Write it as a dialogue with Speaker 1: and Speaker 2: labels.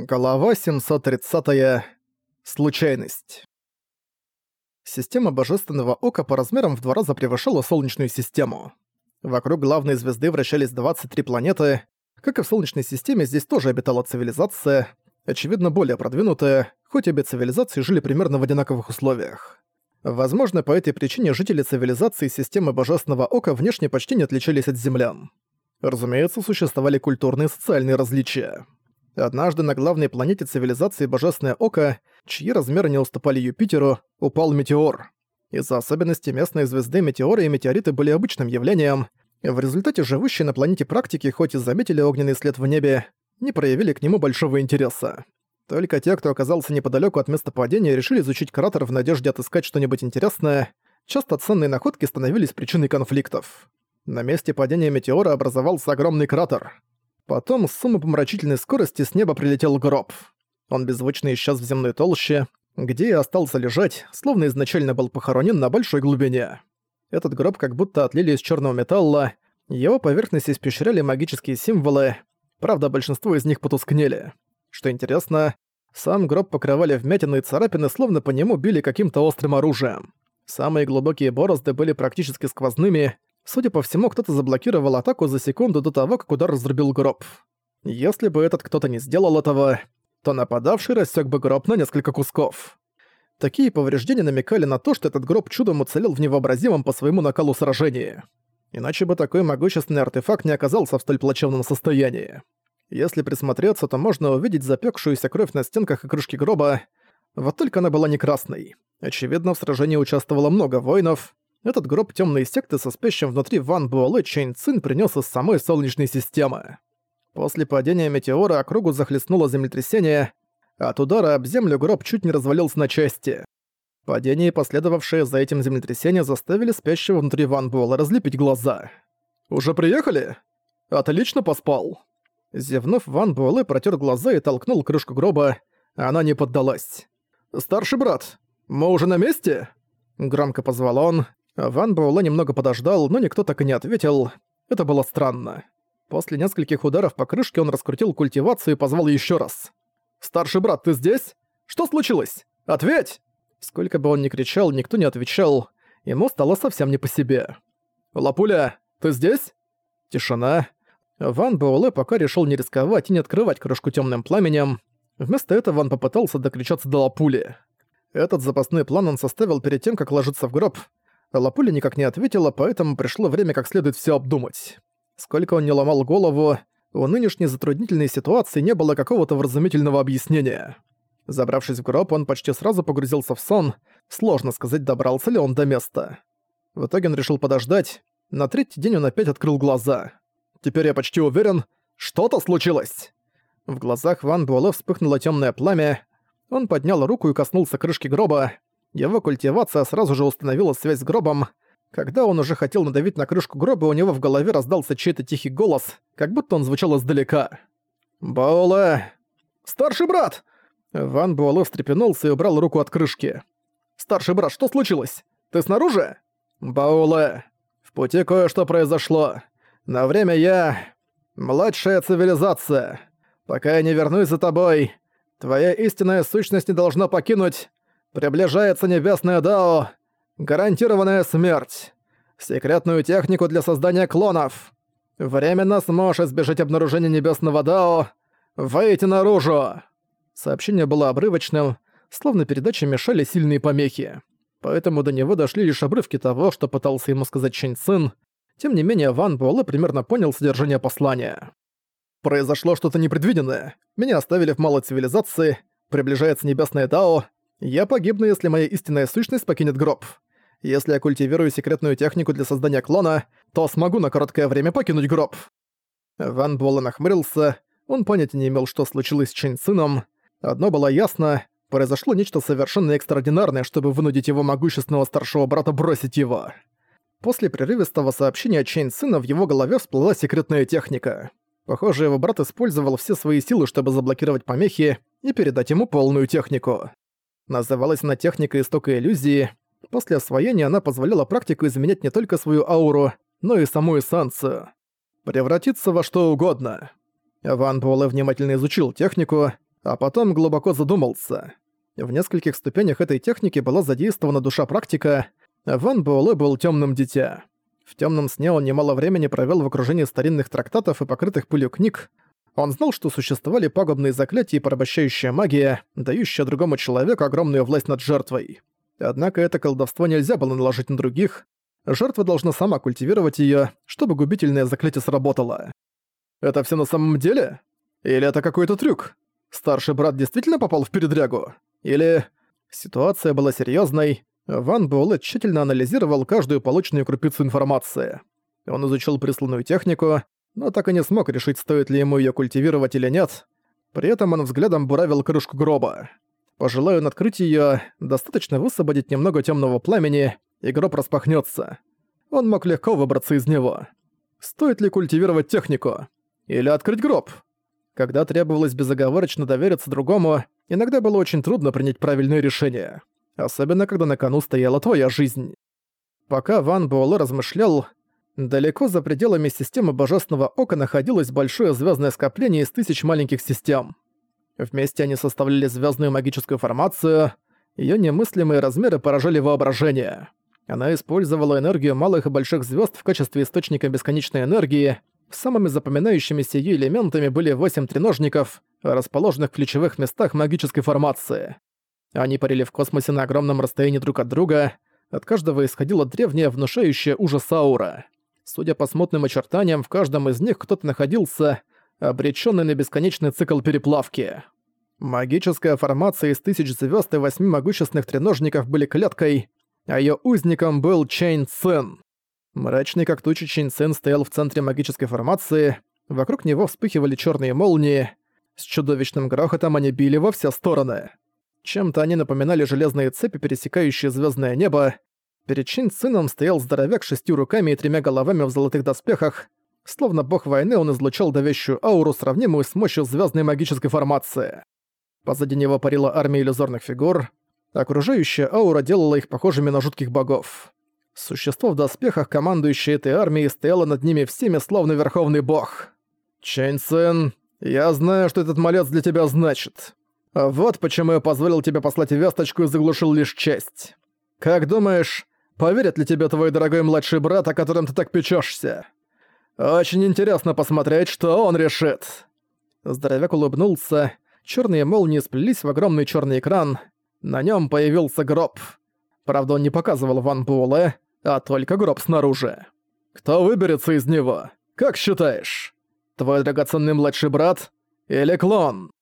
Speaker 1: Глава 730. -я. Случайность. Система Божественного Ока по размерам в два раза превышала Солнечную систему. Вокруг главной звезды вращались 23 планеты. Как и в Солнечной системе, здесь тоже обитала цивилизация, очевидно более продвинутая, хоть обе цивилизации жили примерно в одинаковых условиях. Возможно, по этой причине жители цивилизации системы Божественного Ока внешне почти не отличались от землян. Разумеется, существовали культурные и социальные различия. Однажды на главной планете цивилизации Божественное Око, чьи размеры не уступали Юпитеру, упал метеор. Из-за особенностей местной звезды метеоры и метеориты были обычным явлением. В результате живущие на планете практики хоть и заметили огненный след в небе, не проявили к нему большого интереса. Только те, кто оказался неподалеку от места падения, решили изучить кратер в надежде отыскать что-нибудь интересное. Часто ценные находки становились причиной конфликтов. На месте падения метеора образовался огромный кратер. Потом с умопомрачительной скорости с неба прилетел гроб. Он беззвучно исчез в земной толще, где и остался лежать, словно изначально был похоронен на большой глубине. Этот гроб как будто отлили из черного металла, его поверхность испещряли магические символы, правда, большинство из них потускнели. Что интересно, сам гроб покрывали вмятины и царапины, словно по нему били каким-то острым оружием. Самые глубокие борозды были практически сквозными, Судя по всему, кто-то заблокировал атаку за секунду до того, как удар разрубил гроб. Если бы этот кто-то не сделал этого, то нападавший рассек бы гроб на несколько кусков. Такие повреждения намекали на то, что этот гроб чудом уцелел в невообразимом по своему накалу сражении. Иначе бы такой могущественный артефакт не оказался в столь плачевном состоянии. Если присмотреться, то можно увидеть запекшуюся кровь на стенках и крышке гроба, вот только она была не красной. Очевидно, в сражении участвовало много воинов, этот гроб темной секты со спящим внутри Ван Буэлэ Чэнь Цин принес из самой Солнечной системы. После падения метеора округу захлестнуло землетрясение, от удара об землю гроб чуть не развалился на части. Падение последовавшее за этим землетрясение заставили спящего внутри Ван Буэлла разлепить глаза. «Уже приехали? Отлично поспал!» Зевнув, Ван Буэлэ протер глаза и толкнул крышку гроба, она не поддалась. «Старший брат, мы уже на месте?» Громко позвал он, Ван Буэлэ немного подождал, но никто так и не ответил. Это было странно. После нескольких ударов по крышке он раскрутил культивацию и позвал еще раз. «Старший брат, ты здесь? Что случилось? Ответь!» Сколько бы он ни кричал, никто не отвечал. Ему стало совсем не по себе. «Лапуля, ты здесь?» Тишина. Ван Буэлэ пока решил не рисковать и не открывать крышку темным пламенем. Вместо этого он попытался докричаться до Лапули. Этот запасной план он составил перед тем, как ложиться в гроб, Лапуля никак не ответила, поэтому пришло время как следует все обдумать. Сколько он не ломал голову, у нынешней затруднительной ситуации не было какого-то вразумительного объяснения. Забравшись в гроб, он почти сразу погрузился в сон, сложно сказать, добрался ли он до места. В итоге он решил подождать, на третий день он опять открыл глаза. «Теперь я почти уверен, что-то случилось!» В глазах Ван Буэлэ вспыхнуло темное пламя, он поднял руку и коснулся крышки гроба, его культивация сразу же установила связь с гробом. Когда он уже хотел надавить на крышку гроба, у него в голове раздался чей-то тихий голос, как будто он звучал издалека. «Бауле!» «Старший брат!» Ван Буэлэ встрепенулся и убрал руку от крышки. «Старший брат, что случилось? Ты снаружи?» «Бауле, в пути кое-что произошло. На время я... младшая цивилизация. Пока я не вернусь за тобой, твоя истинная сущность не должна покинуть Приближается небесное Дао. Гарантированная смерть. Секретную технику для создания клонов. Временно сможешь избежать обнаружения небесного Дао. Выйти наружу. Сообщение было обрывочным, словно передаче мешали сильные помехи. Поэтому до него дошли лишь обрывки того, что пытался ему сказать Чэнь Цин. Тем не менее, Ван Буэлэ примерно понял содержание послания. «Произошло что-то непредвиденное. Меня оставили в малой цивилизации. Приближается небесное Дао. Я погибну, если моя истинная сущность покинет гроб. Если я культивирую секретную технику для создания клона, то смогу на короткое время покинуть гроб». Ван Буэлэ нахмурился, он понятия не имел, что случилось с Чэнь Сыном. Одно было ясно, произошло нечто совершенно экстраординарное, чтобы вынудить его могущественного старшего брата бросить его. После прерывистого сообщения Чэнь Сына в его голове всплыла секретная техника. Похоже, его брат использовал все свои силы, чтобы заблокировать помехи и передать ему полную технику. Называлась она техника истока иллюзии. После освоения она позволяла практику изменять не только свою ауру, но и саму эссенцию. Превратиться во что угодно. Ван Буэлэ внимательно изучил технику. а потом глубоко задумался. В нескольких ступенях этой техники была задействована душа практика, Ван Буэлэ был темным дитя. В темном сне он немало времени провел в окружении старинных трактатов и покрытых пылью книг. Он знал, что существовали пагубные заклятия и порабощающая магия, дающая другому человеку огромную власть над жертвой. Однако это колдовство нельзя было наложить на других. Жертва должна сама культивировать ее, чтобы губительное заклятие сработало. Это все на самом деле? Или это какой-то трюк? Старший брат действительно попал в передрягу? Или... Ситуация была серьезной. Ван Буэлэ тщательно анализировал каждую полученную крупицу информации. Он изучил присланную технику, но так и не смог решить, стоит ли ему ее культивировать или нет. При этом он взглядом буравил крышку гроба. Пожелая он открыть ее, достаточно высвободить немного темного пламени, и гроб распахнется. Он мог легко выбраться из него. Стоит ли культивировать технику? Или открыть гроб? Когда требовалось безоговорочно довериться другому, иногда было очень трудно принять правильное решение. Особенно, когда на кону стояла твоя жизнь. Пока Ван Буэлэ размышлял, далеко за пределами системы Божественного Ока находилось большое звездное скопление из тысяч маленьких систем. Вместе они составляли звездную магическую формацию, ее немыслимые размеры поражали воображение. Она использовала энергию малых и больших звезд в качестве источника бесконечной энергии, Самыми запоминающимися ее элементами были восемь треножников, расположенных в ключевых местах магической формации. Они парили в космосе на огромном расстоянии друг от друга, от каждого исходила древняя, внушающая ужас аура. Судя по смутным очертаниям, в каждом из них кто-то находился, обреченный на бесконечный цикл переплавки. Магическая формация из тысяч звезд и восьми могущественных треножников были клеткой, а ее узником был Чейн Цин. Мрачный как туча Чинсен стоял в центре магической формации, вокруг него вспыхивали черные молнии, с чудовищным грохотом они били во все стороны. Чем-то они напоминали железные цепи, пересекающие звездное небо. Перед Чинсеном стоял здоровяк с шестью руками и тремя головами в золотых доспехах. Словно бог войны он излучал давящую ауру, сравнимую с мощью звездной магической формации. Позади него парила армия иллюзорных фигур. Окружающая аура делала их похожими на жутких богов. Существо в доспехах, командующее этой армией, стояло над ними всеми, словно верховный бог. Чэнь Цин, я знаю, что этот малец для тебя значит. Вот почему я позволил тебе послать весточку и заглушил лишь честь. Как думаешь, поверит ли тебе твой дорогой младший брат, о котором ты так печешься? Очень интересно посмотреть, что он решит. Здоровяк улыбнулся, черные молнии сплелись в огромный черный экран, на нем появился гроб. Правда, он не показывал Ван Буэлэ, а только гроб снаружи. Кто выберется из него? Как считаешь? Твой драгоценный младший брат или клон?»